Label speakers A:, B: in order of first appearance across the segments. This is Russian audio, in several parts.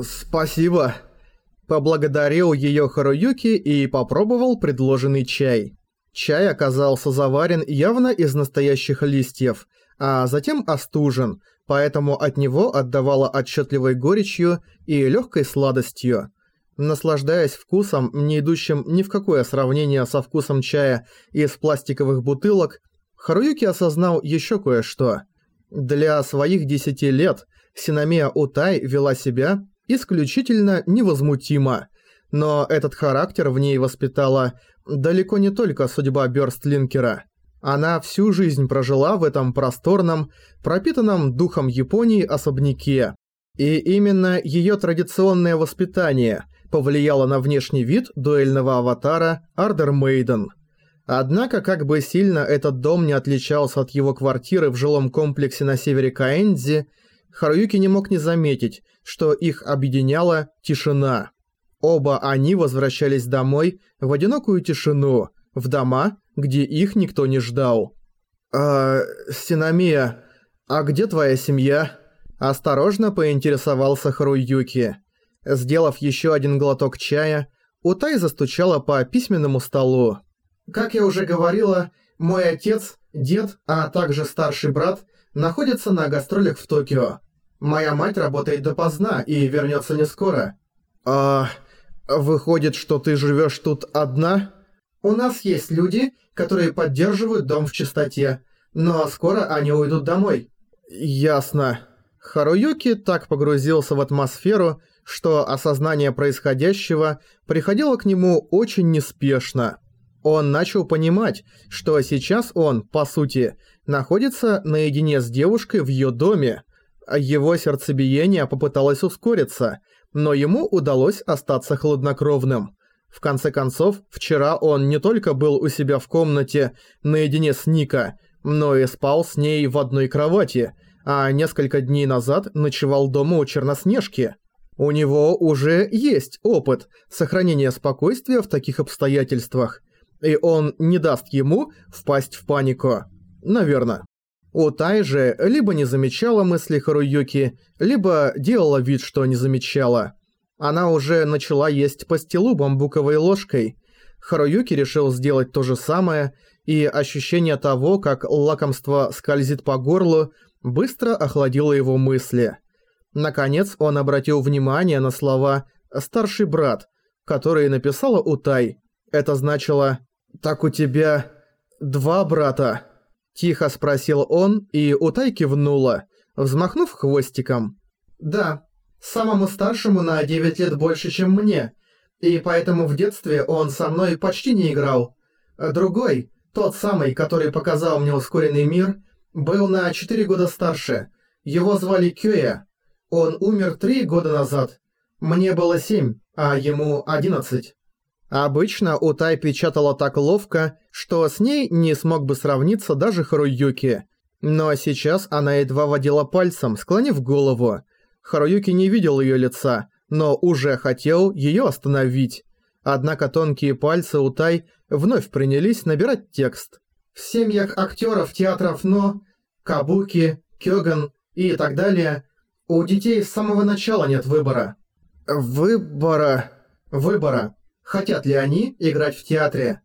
A: «Спасибо». Поблагодарил её Харуюки и попробовал предложенный чай. Чай оказался заварен явно из настоящих листьев, а затем остужен, поэтому от него отдавало отчетливой горечью и легкой сладостью. Наслаждаясь вкусом, не идущим ни в какое сравнение со вкусом чая из пластиковых бутылок, Харуюки осознал еще кое-что. Для своих десяти лет Синамия Утай вела себя исключительно невозмутимо, но этот характер в ней воспитала далеко не только судьба Бёрстлинкера. Она всю жизнь прожила в этом просторном, пропитанном духом Японии особняке. И именно её традиционное воспитание повлияло на внешний вид дуэльного аватара Ардер Мейден. Однако, как бы сильно этот дом не отличался от его квартиры в жилом комплексе на севере Каэнзи, Харуюки не мог не заметить, что их объединяла тишина. Оба они возвращались домой в одинокую тишину, в дома, где их никто не ждал. «А, Синамия, а где твоя семья?» Осторожно поинтересовался Харуюки. Сделав еще один глоток чая, Утай застучала по письменному столу. «Как я уже говорила, мой отец, дед, а также старший брат находятся на гастролях в Токио. Моя мать работает допоздна и вернется не скоро. А выходит, что ты живешь тут одна? У нас есть люди, которые поддерживают дом в чистоте, но скоро они уйдут домой. Ясно. Харуюки так погрузился в атмосферу, что осознание происходящего приходило к нему очень неспешно. Он начал понимать, что сейчас он, по сути, находится наедине с девушкой в ее доме, его сердцебиение попыталось ускориться, но ему удалось остаться хладнокровным. В конце концов, вчера он не только был у себя в комнате наедине с Ника, но и спал с ней в одной кровати, а несколько дней назад ночевал дома у Черноснежки. У него уже есть опыт сохранения спокойствия в таких обстоятельствах, и он не даст ему впасть в панику. Наверное. Утай же либо не замечала мысли Харуюки, либо делала вид, что не замечала. Она уже начала есть пастилу бамбуковой ложкой. Харуюки решил сделать то же самое, и ощущение того, как лакомство скользит по горлу, быстро охладило его мысли. Наконец он обратил внимание на слова «старший брат», которые написала Утай. Это значило «так у тебя два брата». Тихо спросил он, и Утай кивнула, взмахнув хвостиком. «Да, самому старшему на 9 лет больше, чем мне, и поэтому в детстве он со мной почти не играл. Другой, тот самый, который показал мне ускоренный мир, был на 4 года старше. Его звали Кёя. Он умер 3 года назад. Мне было 7, а ему 11. Обычно Утай печатала так ловко, что с ней не смог бы сравниться даже Харуюки. Но сейчас она едва водила пальцем, склонив голову. Харуюки не видел её лица, но уже хотел её остановить. Однако тонкие пальцы Утай вновь принялись набирать текст. В семьях актеров театров Но, Кабуки, Кёган и так далее у детей с самого начала нет выбора. Выбора. Выбора. Хотят ли они играть в театре?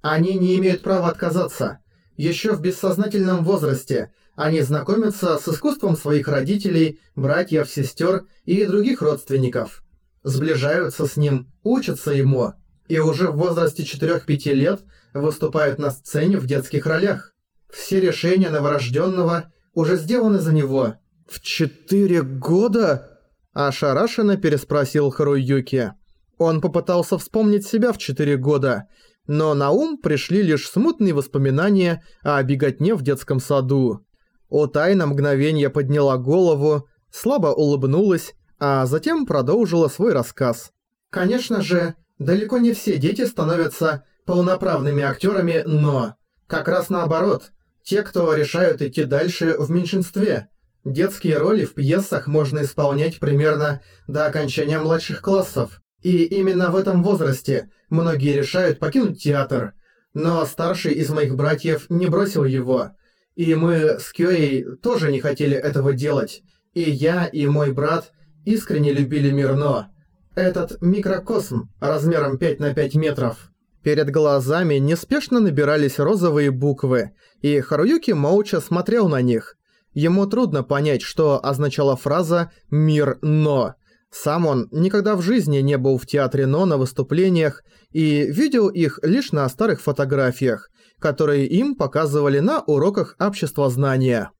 A: Они не имеют права отказаться. Еще в бессознательном возрасте они знакомятся с искусством своих родителей, братьев, сестер и других родственников. Сближаются с ним, учатся ему. И уже в возрасте 4-5 лет выступают на сцене в детских ролях. Все решения новорожденного уже сделаны за него. «В четыре года?» – ошарашенно переспросил Харуюки. Он попытался вспомнить себя в 4 года, но на ум пришли лишь смутные воспоминания о беготне в детском саду. Отай на мгновение подняла голову, слабо улыбнулась, а затем продолжила свой рассказ. «Конечно же, далеко не все дети становятся полноправными актерами, но... Как раз наоборот, те, кто решают идти дальше в меньшинстве. Детские роли в пьесах можно исполнять примерно до окончания младших классов. И именно в этом возрасте многие решают покинуть театр. Но старший из моих братьев не бросил его. И мы с Кёей тоже не хотели этого делать. И я, и мой брат искренне любили мир Но. Этот микрокосм размером 5 на 5 метров. Перед глазами неспешно набирались розовые буквы, и Харуюки молча смотрел на них. Ему трудно понять, что означала фраза «мир Но». Сам он никогда в жизни не был в театре Но на выступлениях и видел их лишь на старых фотографиях, которые им показывали на уроках общества знания.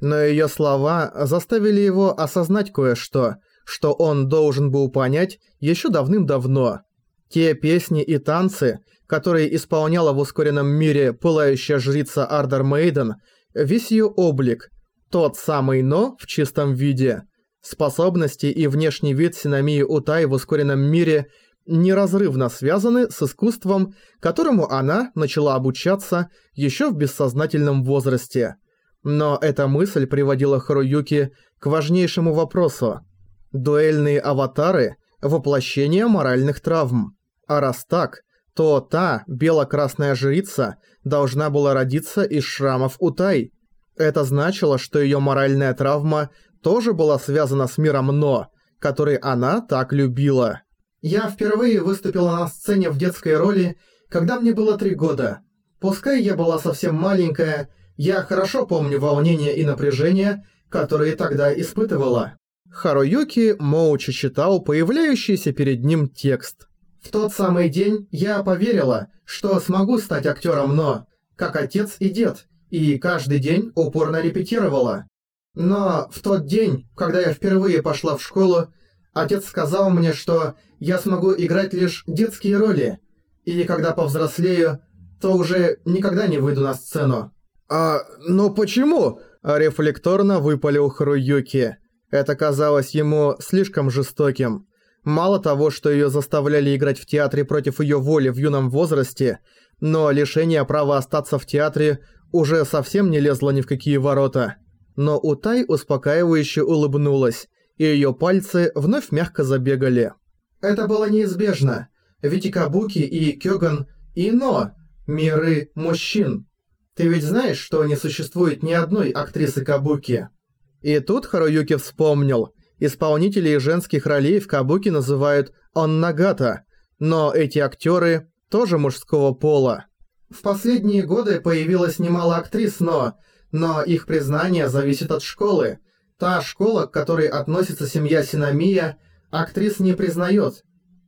A: Но её слова заставили его осознать кое-что, что он должен был понять ещё давным-давно. Те песни и танцы, которые исполняла в ускоренном мире пылающая жрица Ардер Мейден, весь её облик, тот самый Но в чистом виде – Способности и внешний вид Синамии Утай в ускоренном мире неразрывно связаны с искусством, которому она начала обучаться еще в бессознательном возрасте. Но эта мысль приводила Харуюки к важнейшему вопросу. Дуэльные аватары – воплощение моральных травм. А раз так, то та бело-красная жрица должна была родиться из шрамов Утай. Это значило, что ее моральная травма тоже была связана с миром Но, который она так любила. Я впервые выступила на сцене в детской роли, когда мне было три года. Пускай я была совсем маленькая, я хорошо помню волнение и напряжение, которые тогда испытывала. Харуюки молча читал появляющийся перед ним текст. В тот самый день я поверила, что смогу стать актером Но, как отец и дед, и каждый день упорно репетировала. Но в тот день, когда я впервые пошла в школу, отец сказал мне, что я смогу играть лишь детские роли, и когда повзрослею, то уже никогда не выйду на сцену. «А, ну почему?» – рефлекторно выпалил Харуюки. Это казалось ему слишком жестоким. Мало того, что её заставляли играть в театре против её воли в юном возрасте, но лишение права остаться в театре уже совсем не лезло ни в какие ворота – но Утай успокаивающе улыбнулась, и её пальцы вновь мягко забегали. «Это было неизбежно, ведь и Кабуки, и Кёган, и Но – миры мужчин. Ты ведь знаешь, что не существует ни одной актрисы Кабуки?» И тут Харуюки вспомнил. Исполнителей женских ролей в Кабуки называют «оннагата», но эти актеры тоже мужского пола. В последние годы появилось немало актрис, но но их признание зависит от школы. Та школа, к которой относится семья Синамия, актрис не признает.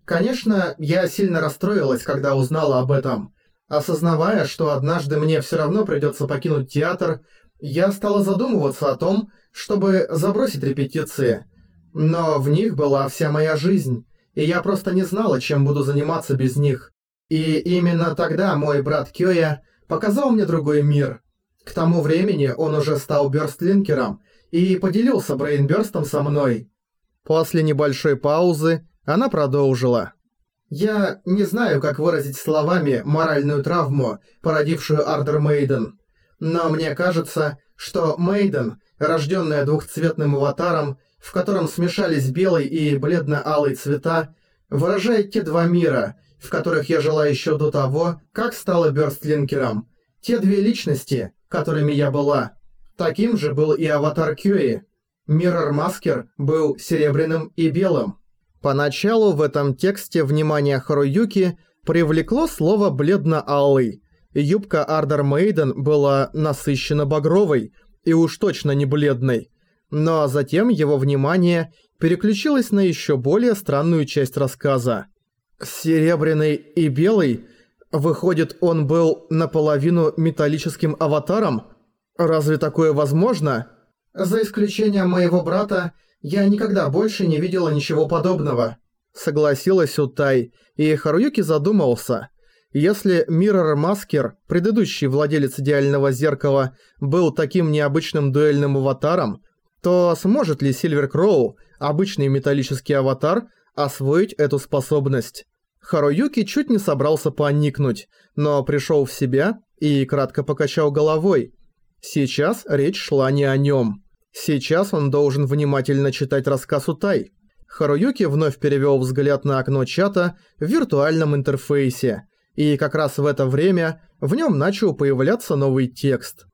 A: Конечно, я сильно расстроилась, когда узнала об этом. Осознавая, что однажды мне все равно придется покинуть театр, я стала задумываться о том, чтобы забросить репетиции. Но в них была вся моя жизнь, и я просто не знала, чем буду заниматься без них. И именно тогда мой брат Кёя показал мне другой мир – к тому времени он уже стал бёрстлинкером и поделился брейнбёрстом со мной. После небольшой паузы она продолжила. «Я не знаю, как выразить словами моральную травму, породившую Ардер Мейден, но мне кажется, что Мейден, рождённая двухцветным аватаром, в котором смешались белый и бледно-алый цвета, выражает те два мира, в которых я жила ещё до того, как стала бёрстлинкером. Те две личности, которыми я была. Таким же был и аватар Кьюи. Миррор Маскер был серебряным и белым. Поначалу в этом тексте внимание Харуюки привлекло слово «бледно-алый». Юбка Ардер Мейден была насыщенно багровой и уж точно не бледной. Но затем его внимание переключилось на еще более странную часть рассказа. «Серебряный и белый Выходит, он был наполовину металлическим аватаром? Разве такое возможно? За исключением моего брата, я никогда больше не видела ничего подобного. Согласилась Утай, и Харуюки задумался. Если Миррор Маскер, предыдущий владелец идеального зеркала, был таким необычным дуэльным аватаром, то сможет ли Сильвер Кроу, обычный металлический аватар, освоить эту способность? Харуюки чуть не собрался поникнуть, но пришел в себя и кратко покачал головой. Сейчас речь шла не о нем. Сейчас он должен внимательно читать рассказ Утай. Харуюки вновь перевел взгляд на окно чата в виртуальном интерфейсе, и как раз в это время в нем начал появляться новый текст.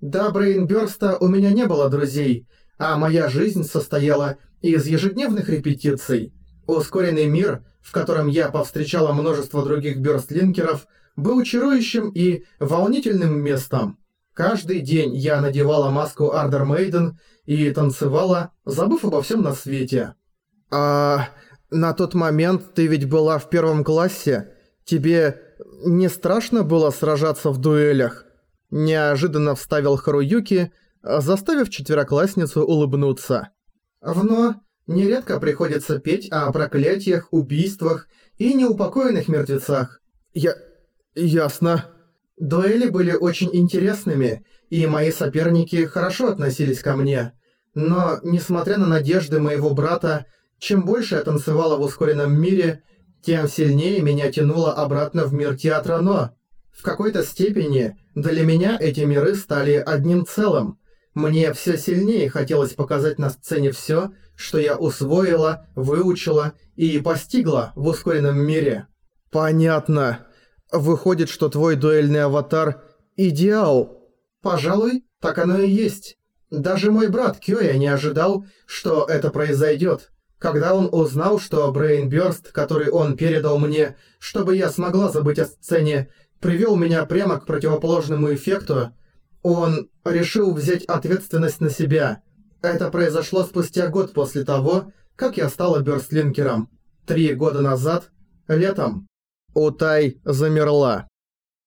A: «До Брейнбёрста у меня не было друзей, а моя жизнь состояла из ежедневных репетиций. Ускоренный мир, в котором я повстречала множество других бёрстлинкеров, был чарующим и волнительным местом. Каждый день я надевала маску Ардер Мейден и танцевала, забыв обо всем на свете. «А на тот момент ты ведь была в первом классе. Тебе не страшно было сражаться в дуэлях?» Неожиданно вставил Харуюки, заставив четвероклассницу улыбнуться. «Вно нередко приходится петь о проклятиях, убийствах и неупокоенных мертвецах. Я... ясно». Дуэли были очень интересными, и мои соперники хорошо относились ко мне. Но, несмотря на надежды моего брата, чем больше я танцевала в ускоренном мире, тем сильнее меня тянуло обратно в мир театра Но. В какой-то степени для меня эти миры стали одним целым. Мне все сильнее хотелось показать на сцене все, что я усвоила, выучила и постигла в ускоренном мире. Понятно. Выходит, что твой дуэльный аватар – идеал. Пожалуй, так оно и есть. Даже мой брат Кёя не ожидал, что это произойдет. Когда он узнал, что Брейнбёрст, который он передал мне, чтобы я смогла забыть о сцене, привел меня прямо к противоположному эффекту, он решил взять ответственность на себя. Это произошло спустя год после того, как я стала бёрстлинкером. Три года назад, летом. Утай замерла.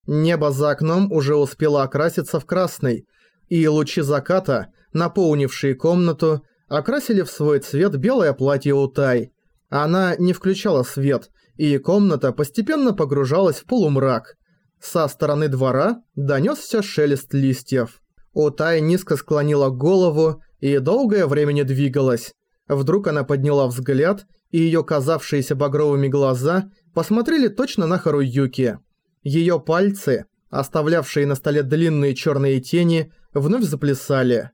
A: Небо за окном уже успело окраситься в красный, и лучи заката, наполнившие комнату, окрасили в свой цвет белое платье Утай. Она не включала свет, и комната постепенно погружалась в полумрак. Со стороны двора донёсся шелест листьев. Утай низко склонила голову и долгое время не двигалась. Вдруг она подняла взгляд, и её казавшиеся багровыми глаза посмотрели точно на Харуюки. Её пальцы, оставлявшие на столе длинные чёрные тени, вновь заплясали.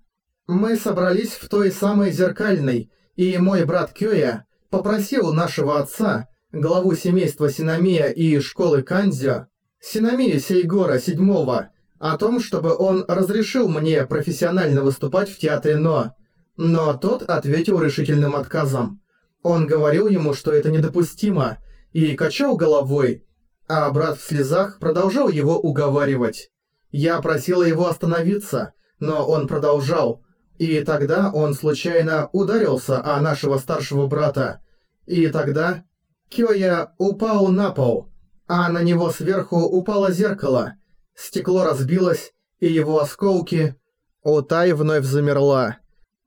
A: «Мы собрались в той самой зеркальной, и мой брат Кёя попросил нашего отца, главу семейства Синамия и школы Канзё, Синамия Сейгора седьмого, о том, чтобы он разрешил мне профессионально выступать в театре Но. Но тот ответил решительным отказом. Он говорил ему, что это недопустимо, и качал головой, а брат в слезах продолжал его уговаривать. Я просила его остановиться, но он продолжал, и тогда он случайно ударился о нашего старшего брата. И тогда Кёя упал на пол, а на него сверху упало зеркало. Стекло разбилось, и его осколки... Утай вновь замерла.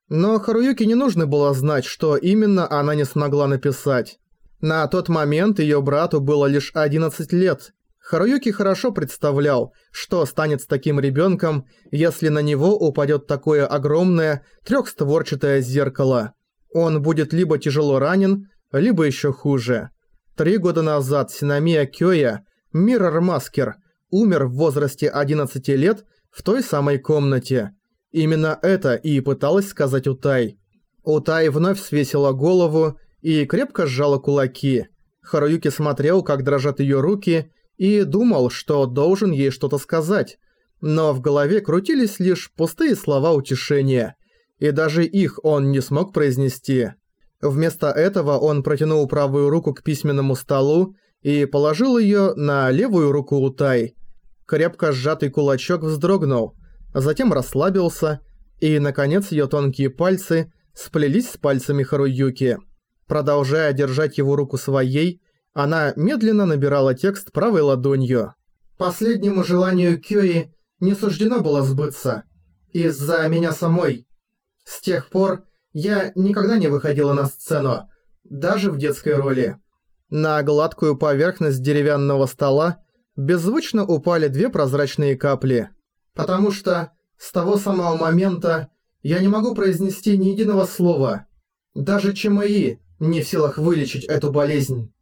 A: Но Харуюке не нужно было знать, что именно она не смогла написать. На тот момент её брату было лишь 11 лет, Харуюки хорошо представлял, что станет с таким ребенком, если на него упадет такое огромное трехстворчатое зеркало. Он будет либо тяжело ранен, либо еще хуже. Три года назад Синамия Кёя, Миррор Маскер, умер в возрасте 11 лет в той самой комнате. Именно это и пыталась сказать Утай. Утай вновь свесила голову и крепко сжала кулаки. Харуюки смотрел, как дрожат ее руки, и думал, что должен ей что-то сказать, но в голове крутились лишь пустые слова утешения, и даже их он не смог произнести. Вместо этого он протянул правую руку к письменному столу и положил её на левую руку Утай. Крепко сжатый кулачок вздрогнул, затем расслабился, и, наконец, её тонкие пальцы сплелись с пальцами Харуюки. Продолжая держать его руку своей, она медленно набирала текст правой ладонью. «Последнему желанию Кёи не суждено было сбыться. Из-за меня самой. С тех пор я никогда не выходила на сцену, даже в детской роли». На гладкую поверхность деревянного стола беззвучно упали две прозрачные капли. «Потому что с того самого момента я не могу произнести ни единого слова. Даже ЧМИ не в силах вылечить эту болезнь».